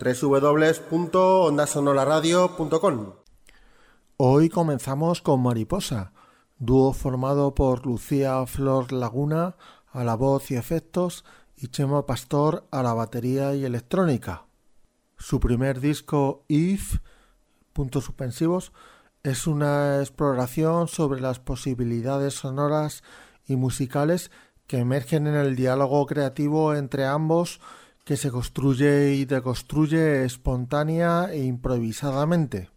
www.ondasonoraradio.com. Hoy comenzamos con Mariposa, dúo formado por Lucía Flor Laguna a la voz y efectos y Chema Pastor a la batería y electrónica. Su primer disco If, es una exploración sobre las posibilidades sonoras y musicales que emergen en el diálogo creativo entre ambos que se construye y deconstruye espontánea e improvisadamente.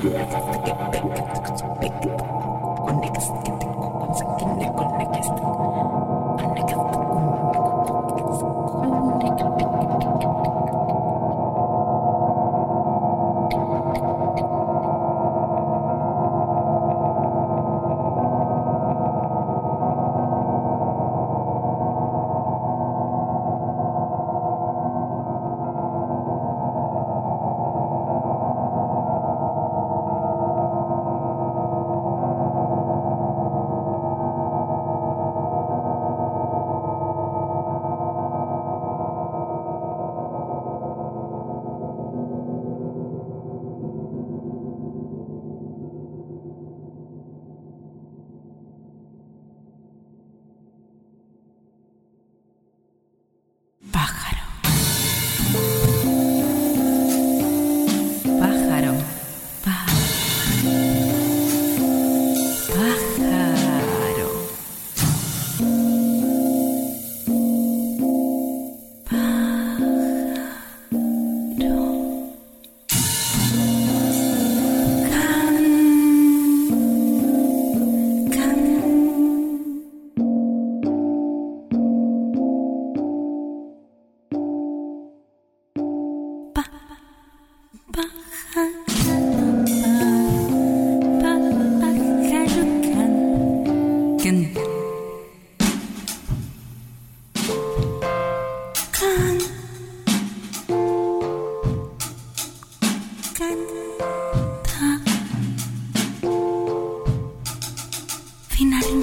Let's go. Hello.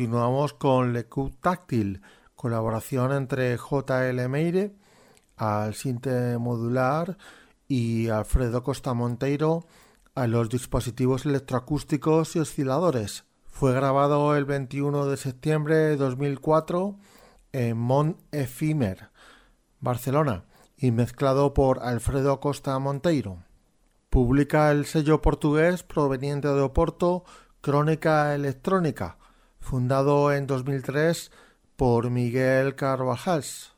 Continuamos con Le Coup Táctil, colaboración entre J.L. Meire al sinte modular y Alfredo Costa Monteiro a los dispositivos electroacústicos y osciladores. Fue grabado el 21 de septiembre de 2004 en Mont Efimer, Barcelona, y mezclado por Alfredo Costa Monteiro. Publica el sello portugués proveniente de Oporto Crónica Electrónica, fundado en 2003 por Miguel Carvajals.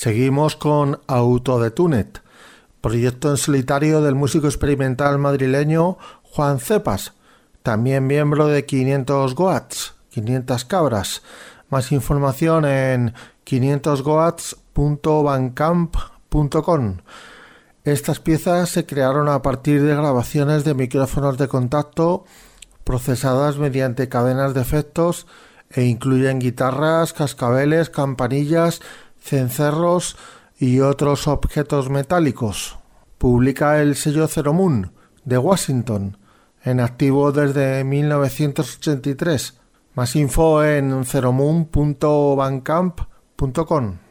Seguimos con Auto de Tunet, proyecto en solitario del músico experimental madrileño Juan Cepas, también miembro de 500 Goats, 500 cabras. Más información en 500goats.bancamp.com. Estas piezas se crearon a partir de grabaciones de micrófonos de contacto procesadas mediante cadenas de efectos e incluyen guitarras, cascabeles, campanillas, cencerros y otros objetos metálicos. Publica el sello Zero Moon de Washington, en activo desde 1983. Más info en ceromoon.bancamp.com.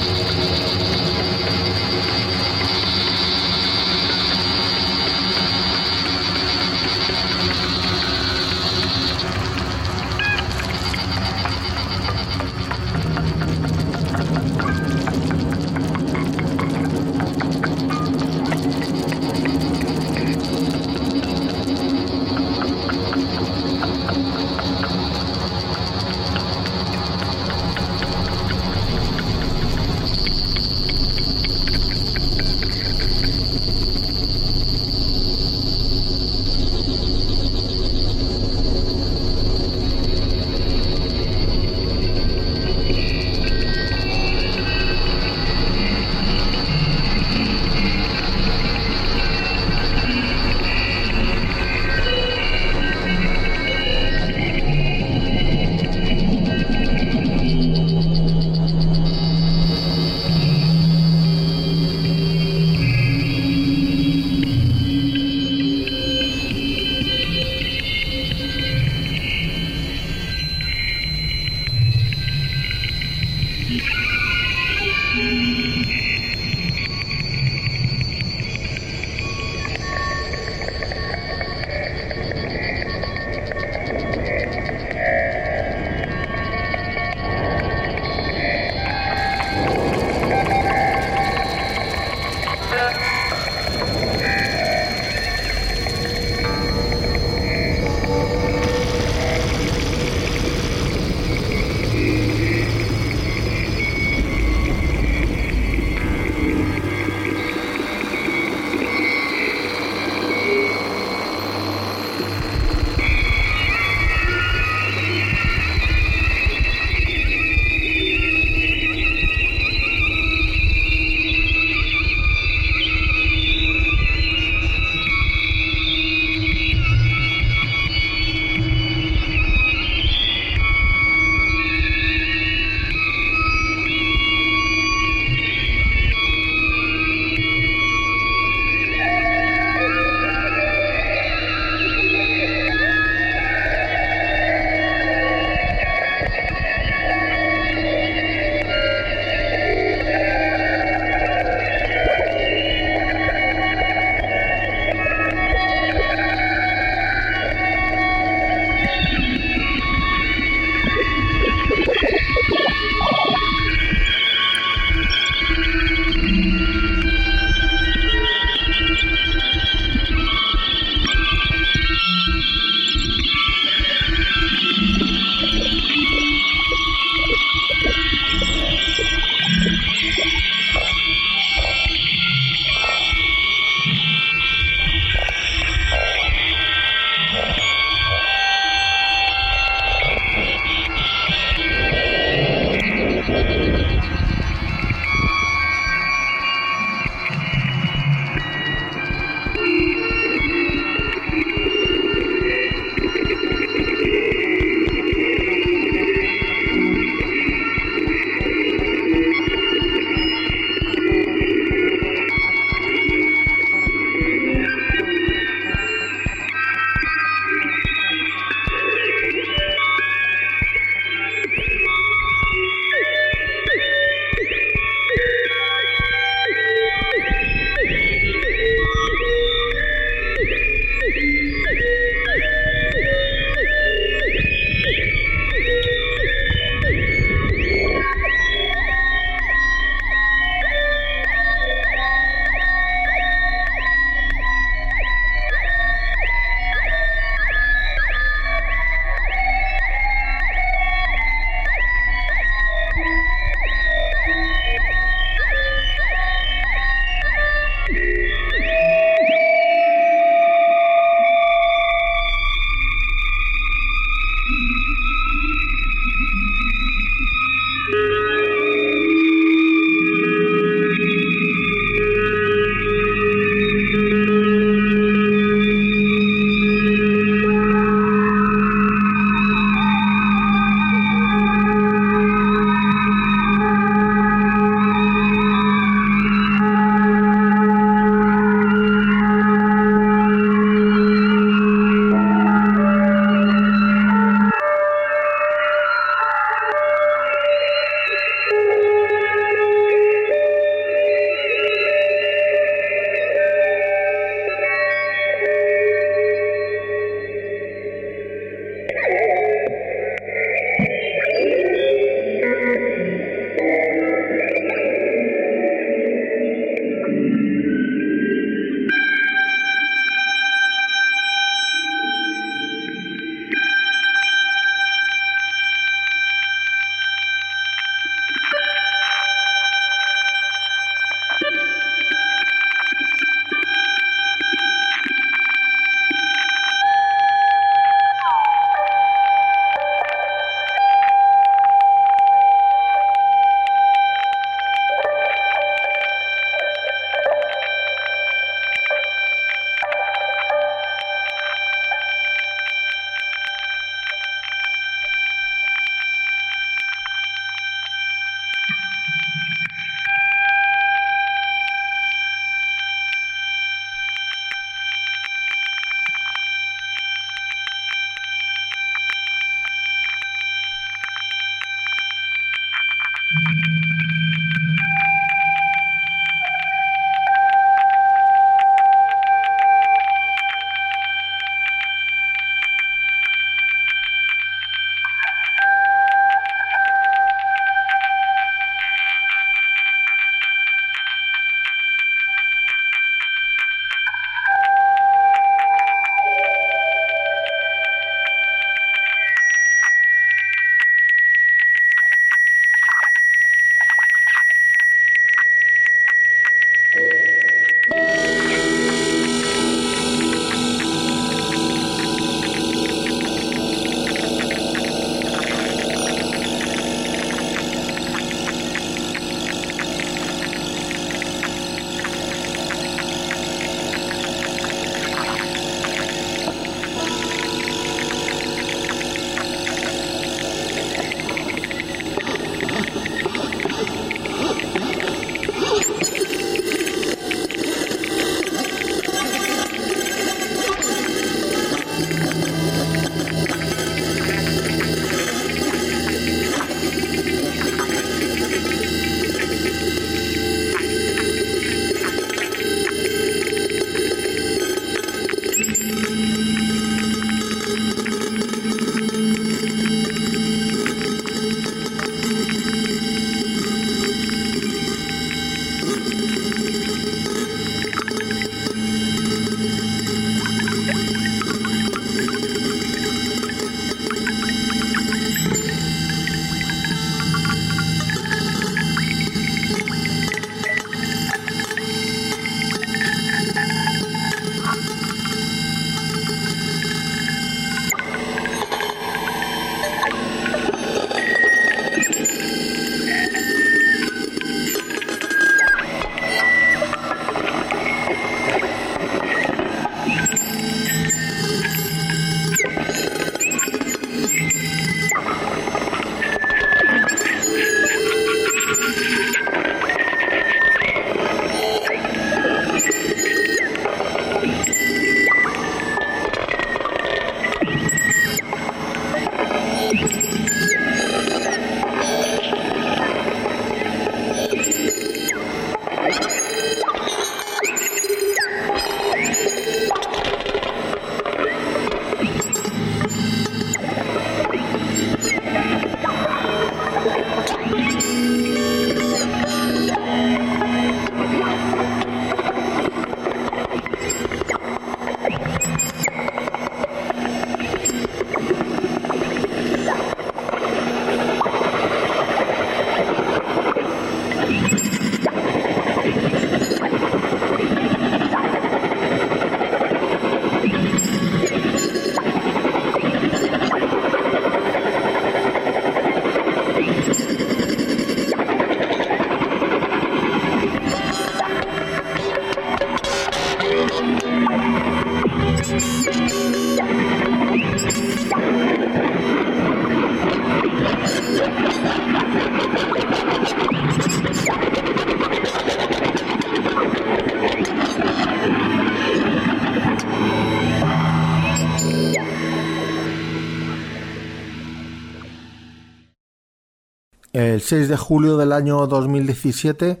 El 6 de julio del año 2017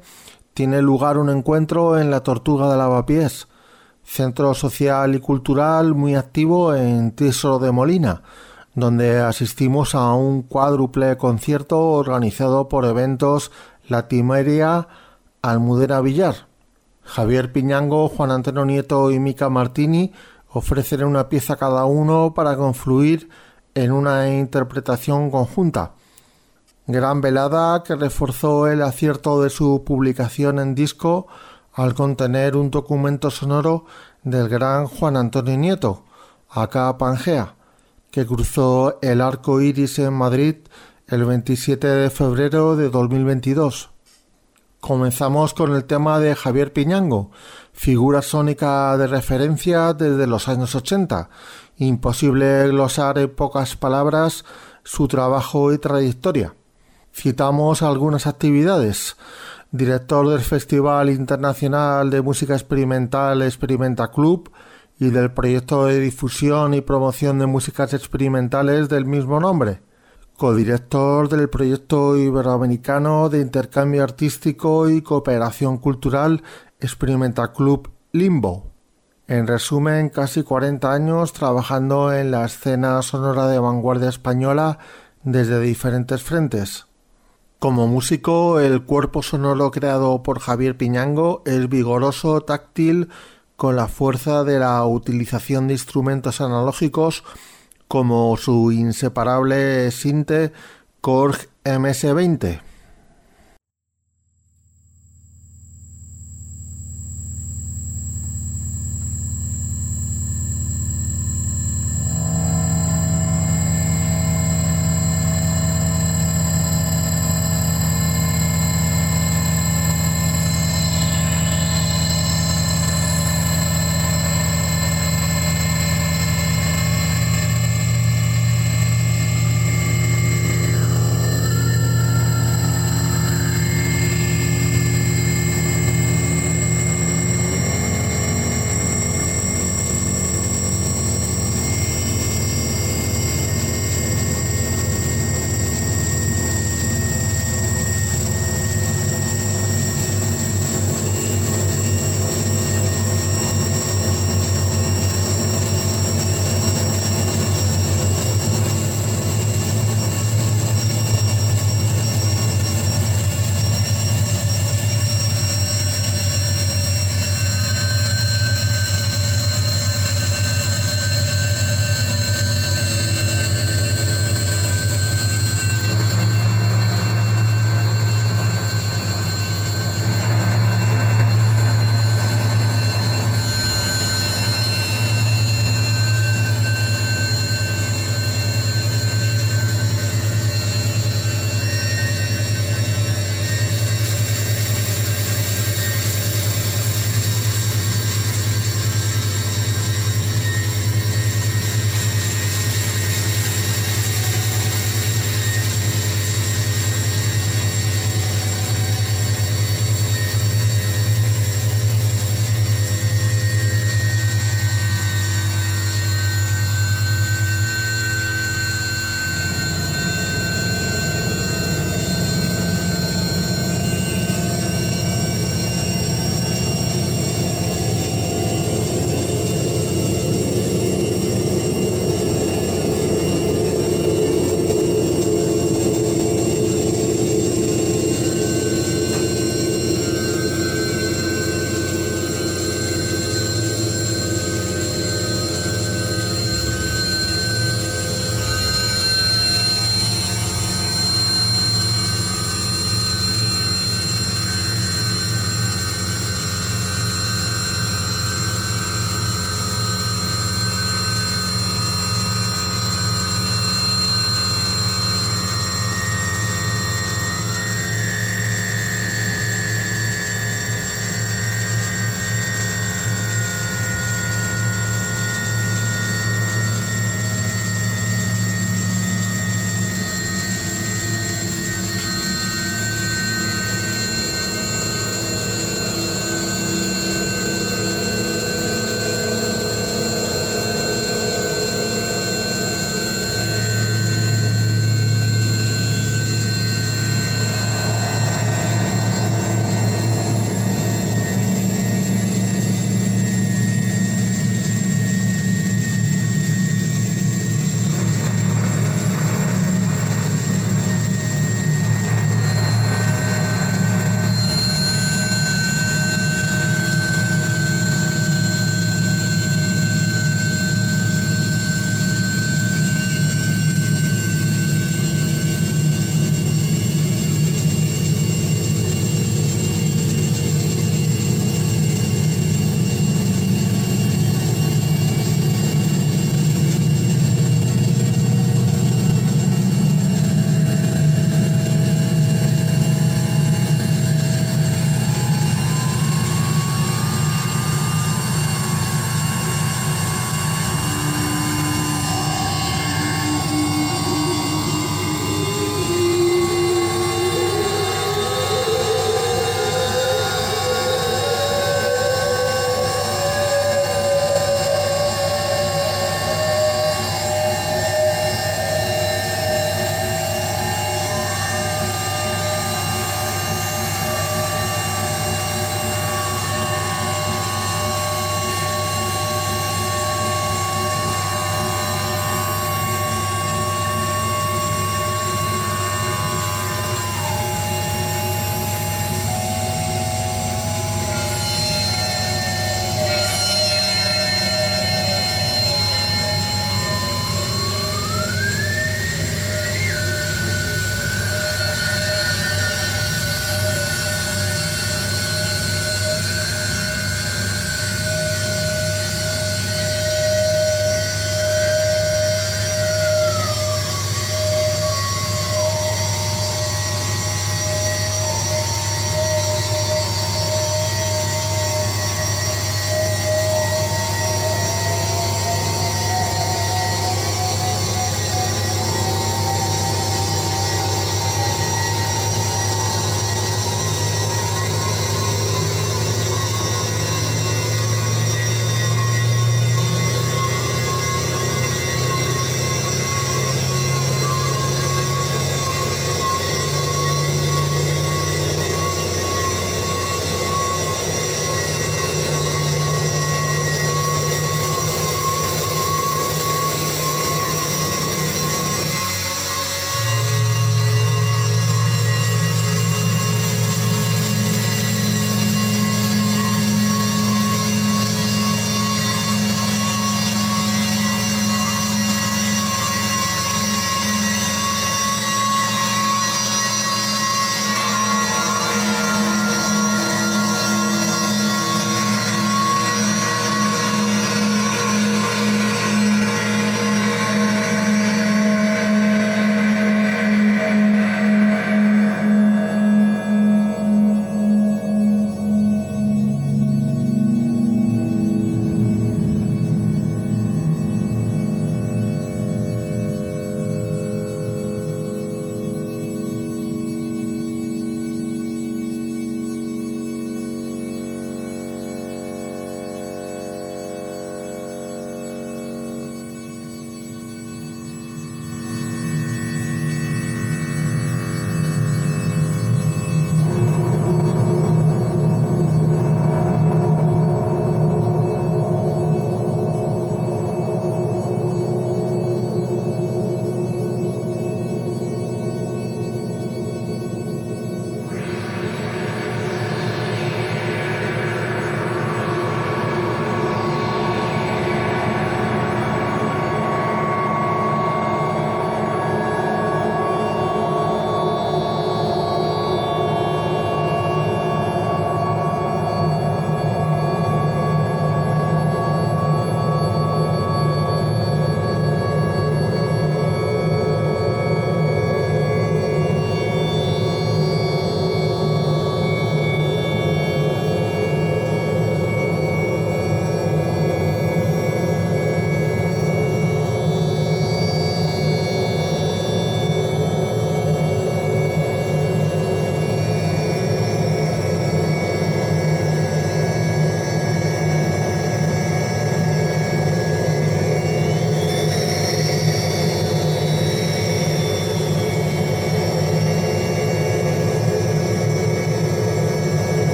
tiene lugar un encuentro en la Tortuga de Lavapiés, centro social y cultural muy activo en Tísoro de Molina, donde asistimos a un cuádruple concierto organizado por eventos Latimeria Almudena Villar. Javier Piñango, Juan Antonio Nieto y Mica Martini ofrecen una pieza cada uno para confluir en una interpretación conjunta. Gran velada que reforzó el acierto de su publicación en disco al contener un documento sonoro del gran Juan Antonio Nieto, acá Pangea, que cruzó el arco iris en Madrid el 27 de febrero de 2022. Comenzamos con el tema de Javier Piñango, figura sónica de referencia desde los años 80. Imposible glosar en pocas palabras su trabajo y trayectoria. Citamos algunas actividades. Director del Festival Internacional de Música Experimental Experimenta Club y del proyecto de difusión y promoción de músicas experimentales del mismo nombre. codirector del proyecto iberoamericano de intercambio artístico y cooperación cultural Experimental Club Limbo. En resumen, casi 40 años trabajando en la escena sonora de vanguardia española desde diferentes frentes. Como músico, el cuerpo sonoro creado por Javier Piñango es vigoroso, táctil, con la fuerza de la utilización de instrumentos analógicos como su inseparable sinte Korg MS-20.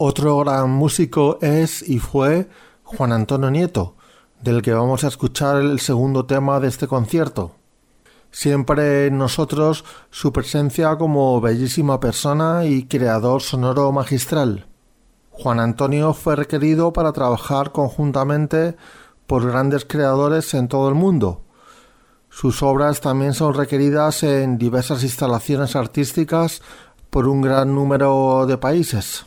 Otro gran músico es y fue Juan Antonio Nieto, del que vamos a escuchar el segundo tema de este concierto. Siempre en nosotros su presencia como bellísima persona y creador sonoro magistral. Juan Antonio fue requerido para trabajar conjuntamente por grandes creadores en todo el mundo. Sus obras también son requeridas en diversas instalaciones artísticas por un gran número de países.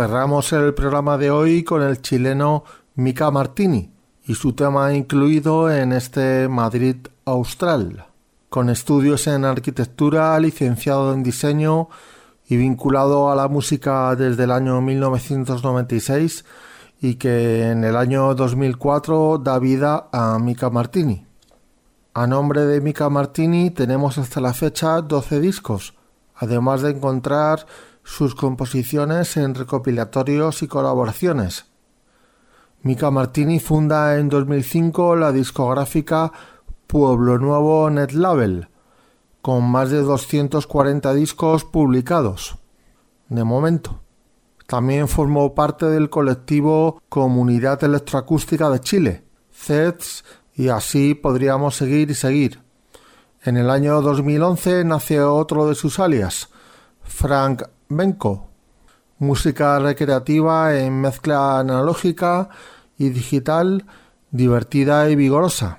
Cerramos el programa de hoy con el chileno Mika Martini y su tema incluido en este Madrid Austral. Con estudios en arquitectura, licenciado en diseño y vinculado a la música desde el año 1996 y que en el año 2004 da vida a Mika Martini. A nombre de Mika Martini tenemos hasta la fecha 12 discos, además de encontrar sus composiciones en recopilatorios y colaboraciones. Mika Martini funda en 2005 la discográfica Pueblo Nuevo Net Label, con más de 240 discos publicados. De momento. También formó parte del colectivo Comunidad Electroacústica de Chile, CETS, y así podríamos seguir y seguir. En el año 2011 nació otro de sus alias, Frank Benko, música recreativa en mezcla analógica y digital, divertida y vigorosa.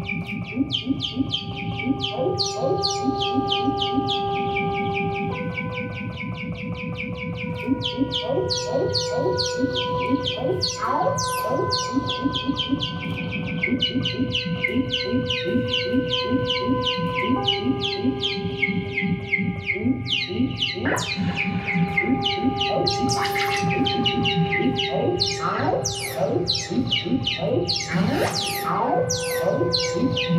Oh, Oh,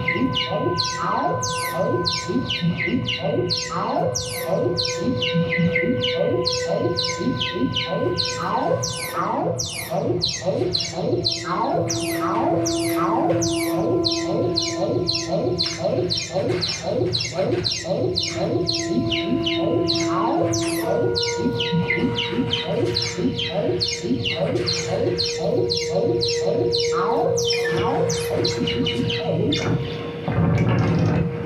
Música